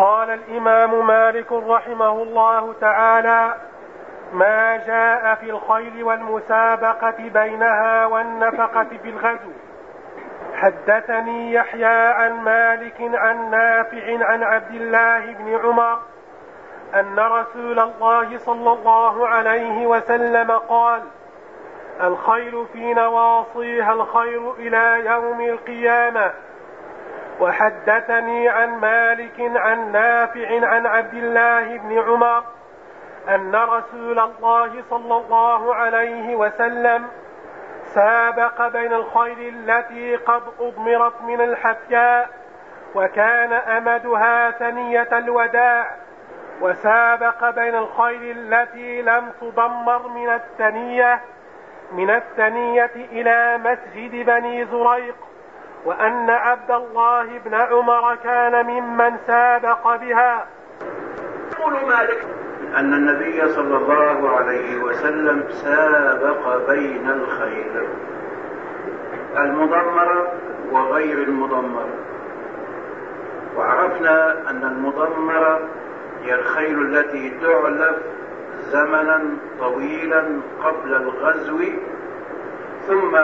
قال الإمام مالك رحمه الله تعالى ما جاء في الخيل والمسابقة بينها والنفقة في الغزو حدثني يحيى عن مالك عن نافع عن عبد الله بن عمر أن رسول الله صلى الله عليه وسلم قال الخير في نواصيها الخير إلى يوم القيامة. وحدثني عن مالك عن نافع عن عبد الله بن عمر أن رسول الله صلى الله عليه وسلم سابق بين الخيل التي قد أضمرت من الحفياء وكان أمدها ثنية الوداع وسابق بين الخيل التي لم تضمر من الثنية من الثنية إلى مسجد بني زريق. وأن عبد الله بن عمر كان ممن سابق بها. يقول مالك أن النبي صلى الله عليه وسلم سابق بين الخيل المضمرة وغير المضمرة وعرفنا أن المضمرة هي الخيل التي تعلف زمنا طويلا قبل الغزو ثم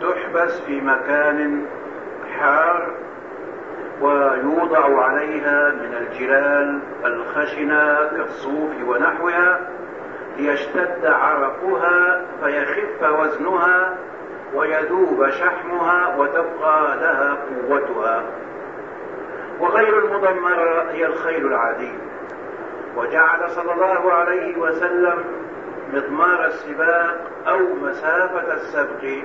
تحبس في مكان حار ويوضع عليها من الجلال الخشنة كالصوف ونحوها ليشتد عرقها فيخف وزنها ويذوب شحمها وتبقى لها قوتها. وغير المضمرة هي الخيل العادي. وجعل صلى الله عليه وسلم مضمار السباق أو مسافة السبق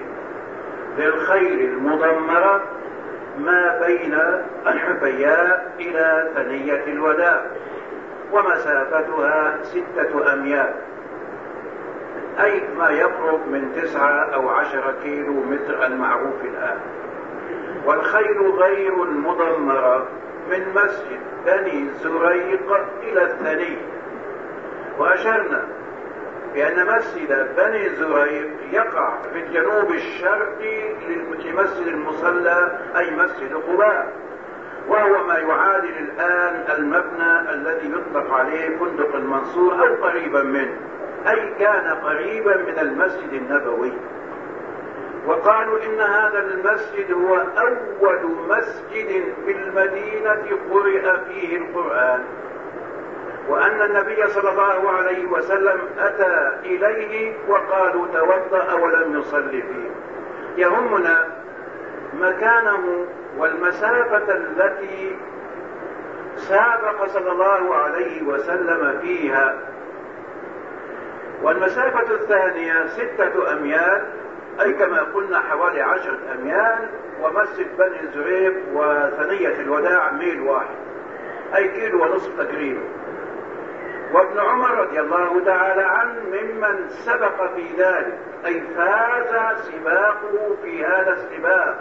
للخيل المضمرة ما بين الحفياء إلى ثنية الوداع ومسافتها ستة أميال. أي ما يقرب من تسعة أو عشرة كيلو متر المعروف الآن. والخيل غير المضمرة من مسجد بني زريق إلى الثني. وأشرنا بأن مسجد بني زريق يقع في الجنوب الشرقي لمسجد المصلى أي مسجد قباء. وهو ما يعادل الآن المبنى الذي يطلق عليه فندق المنصور أو قريبا منه أي كان قريبا من المسجد النبوي. وقالوا إن هذا المسجد هو أول مسجد في المدينة قرئ فيه القرآن. وأن النبي صلى الله عليه وسلم أتى إليه وقالوا توضأ ولم يصل فيه. يهمنا مكانه والمسافة التي سابق صلى الله عليه وسلم فيها. والمسافة الثانية ستة أميال أي كما قلنا حوالي عشرة أميال ومسجد بني زريب وثنية الوداع ميل واحد أي كيلو ونصف تقريبا. وابن عمر رضي الله تعالى عنه ممن سبق في ذلك أي فاز سباقه في هذا السباق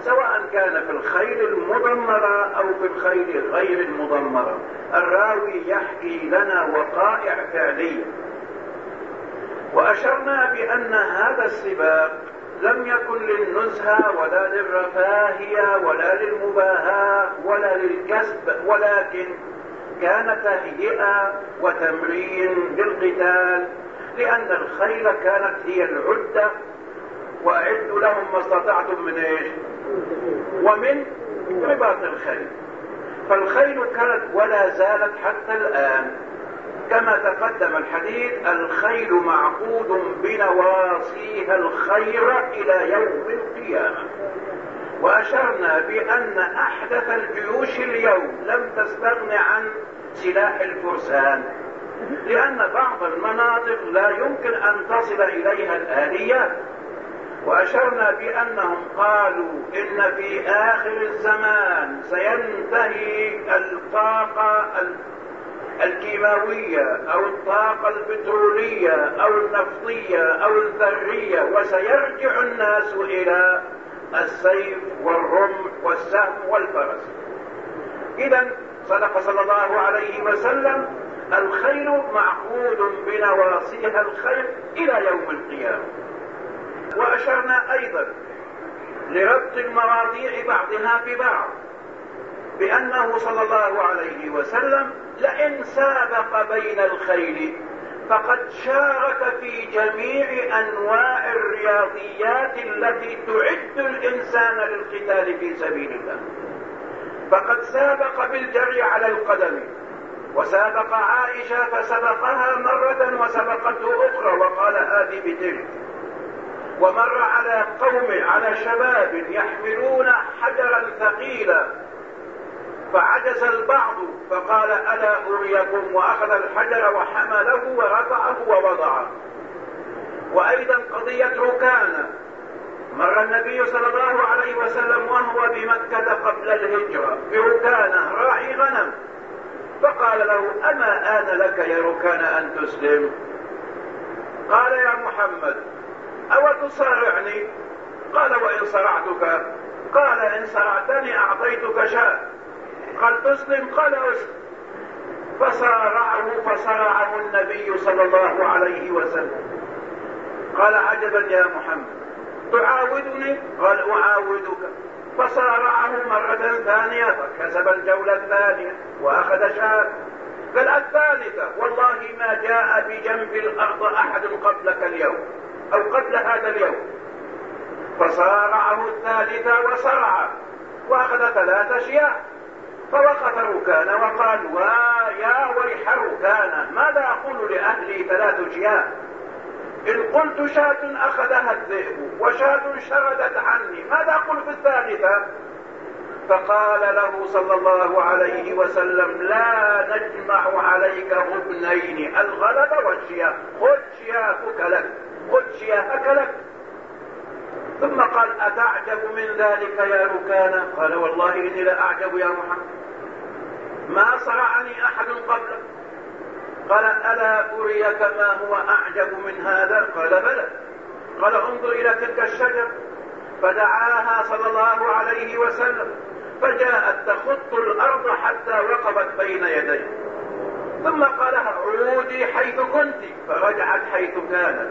سواء كان في الخيل المضمرة أو في الخيل غير المضمرة الراوي يحكي لنا وقائع فعلية. وأشرنا بأن هذا السباق لم يكن للنزهة ولا للرفاهية ولا للمباهاة ولا للكسب ولكن كان تهيئة وتمرين للقتال لأن الخيل كانت هي العدة وأعدوا لهم ما استطعتم من إيش؟ ومن رباط الخيل. فالخيل كانت ولا زالت حتى الآن. كما تقدم الحديث الخيل معقود بنواصيها الخير إلى يوم القيامة. وأشرنا بأن أحدث الجيوش اليوم لم تستغن عن سلاح الفرسان لأن بعض المناطق لا يمكن أن تصل إليها الآليات وأشرنا بأنهم قالوا إن في آخر الزمان سينتهي الطاقة الكيماوية أو الطاقة البترولية أو النفطية أو الذرية وسيرجع الناس إلى السيف والرمح والسهم والفرس. إذا صدق صلى الله عليه وسلم الخيل معقود بنواصيها الخير إلى يوم القيامة. وأشرنا أيضا لربط المواضيع بعضها ببعض بأنه صلى الله عليه وسلم لئن سابق بين الخيل فقد شارك في جميع أنواع الرياضيات التي تعد الإنسان للقتال في سبيل الله. فقد سابق بالجري على القدم وسابق عائشة فسبقها مرة وسبقته أخرى وقال هذه بتلك. ومر على قوم على شباب يحملون حجرا ثقيلا فعجز البعض فقال ألا أريكم وأخذ الحجر وحمله ورفعه ووضعه. وأيضا قضية ركانة مر النبي صلى الله عليه وسلم وهو بمكة قبل الهجرة بركانة راعي غنم. فقال له أما آن لك يا ركانة أن تسلم؟ قال يا محمد أو تصارعني قال وإن صرعتك؟ قال إن صرعتني أعطيتك شاة. قال تسلم قال أسلم فصارعه فصرعه النبي صلى الله عليه وسلم. قال عجبا يا محمد. تعاودني؟ قال أعاودك. فصارعه مرة ثانية فكسب الجولة الثانية وأخذ شاة. قال الثالثة والله ما جاء بجنب الأرض أحد قبلك اليوم أو قبل هذا اليوم. فصارعه الثالثة وصرع وأخذ ثلاث شياه. فوقف ركان وقال ويا ويح ركان ماذا أقول لأهلي ثلاث شياه إن قلت شاة أخذها الذئب وشاة شردت عني ماذا أقول في الثالثة؟ فقال له صلى الله عليه وسلم لا نجمع عليك غبنين الغلب والشياه خذ شياهك لك خذ شياهك لك. ثم قال أتعجب من ذلك يا ركانا قال والله إني لأعجب يا محمد. ما صرعني أحد قبلك قال ألا أريك ما هو أعجب من هذا؟ قال بلى. قال انظر إلى تلك الشجر. فدعاها صلى الله عليه وسلم. فجاءت تخط الأرض حتى وقفت بين يديه. ثم قال عودي حيث كنت. فرجعت حيث كانت.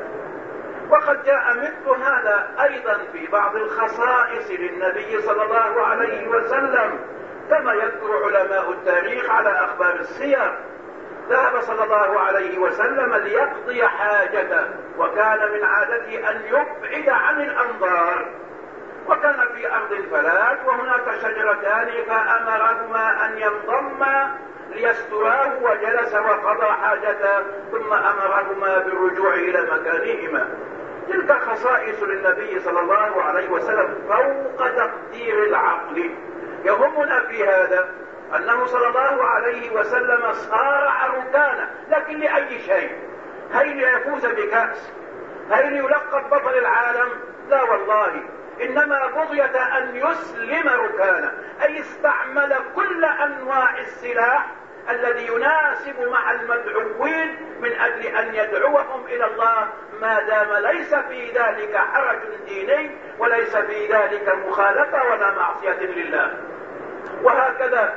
وقد جاء مثل هذا أيضا في بعض الخصائص للنبي صلى الله عليه وسلم. كما يذكر علماء التاريخ على أخبار السير ذهب صلى الله عليه وسلم ليقضي حاجته وكان من عادته أن يبعد عن الأنظار. وكان في أرض فلات وهناك شجرتان فأمرهما أن ينضما ليستراه وجلس وقضى حاجته ثم أمرهما بالرجوع إلى مكانهما. تلك خصائص للنبي صلى الله عليه وسلم فوق تقدير العقل. يهمنا في هذا أنه صلى الله عليه وسلم صارع ركانا لكن لأي شيء. هل ليفوز بكأس؟ هل ليلقب بطل العالم؟ لا والله. إنما بغية أن يسلم ركانا أي استعمل كل أنواع السلاح الذي يناسب مع المدعوين من أجل أن يدعوهم إلى الله. ما دام ليس في ذلك حرج ديني وليس في ذلك مخالفة ولا معصية لله. وهكذا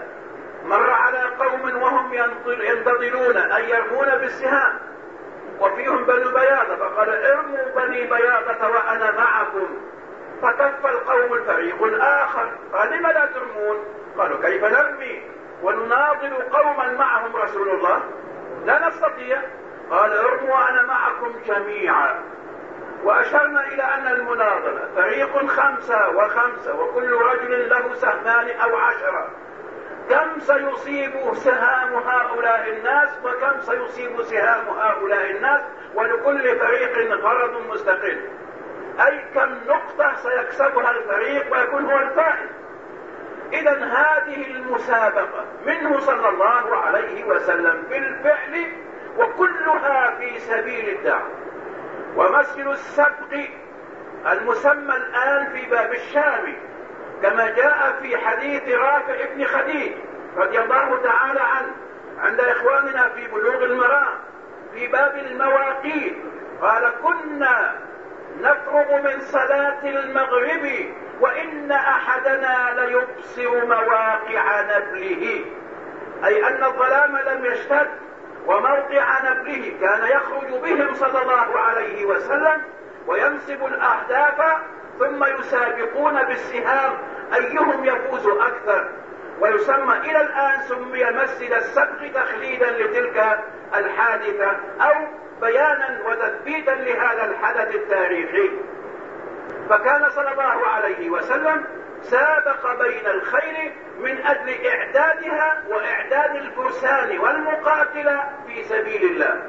مر على قوم وهم ينتظرون أن يرمون بالسهام. وفيهم بنو بياضة. فقال ارموا بني بياضة وأنا معكم. فكف القوم الفريق الآخر. قال لم لا ترمون؟ قالوا كيف نرمي؟ ونناضل قوما معهم رسول الله؟ لا نستطيع. قال ارموا وأنا معكم جميعا. وأشرنا إلى أن المناضلة فريق خمسة وخمسة وكل رجل له سهمان أو عشرة. كم سيصيب سهام هؤلاء الناس وكم سيصيب سهام هؤلاء الناس؟ ولكل فريق غرض مستقل. أي كم نقطة سيكسبها الفريق ويكون هو الفائز؟ إذا هذه المسابقة منه صلى الله عليه وسلم بالفعل وكلها في سبيل الدعوة. ومسجد السبق المسمى الآن في باب الشام كما جاء في حديث رافع بن خديج رضي الله تعالى عنه عند إخواننا في بلوغ المرام في باب المواقيت. قال كنا نفرغ من صلاة المغرب وإن أحدنا ليبصر مواقع نبله. أي أن الظلام لم يشتد وموقع نبله كان يخرج بهم صلى الله عليه وسلم وينسب الأهداف ثم يسابقون بالسهام. أيهم يفوز أكثر؟ ويسمى إلى الآن سمي مسجد السبق تخليدا لتلك الحادثة أو بيانا وتثبيتا لهذا الحدث التاريخي. فكان صلى الله عليه وسلم سابق بين الخير من أجل إعدادها وإعداد الفرسان والمقاتلة في سبيل الله.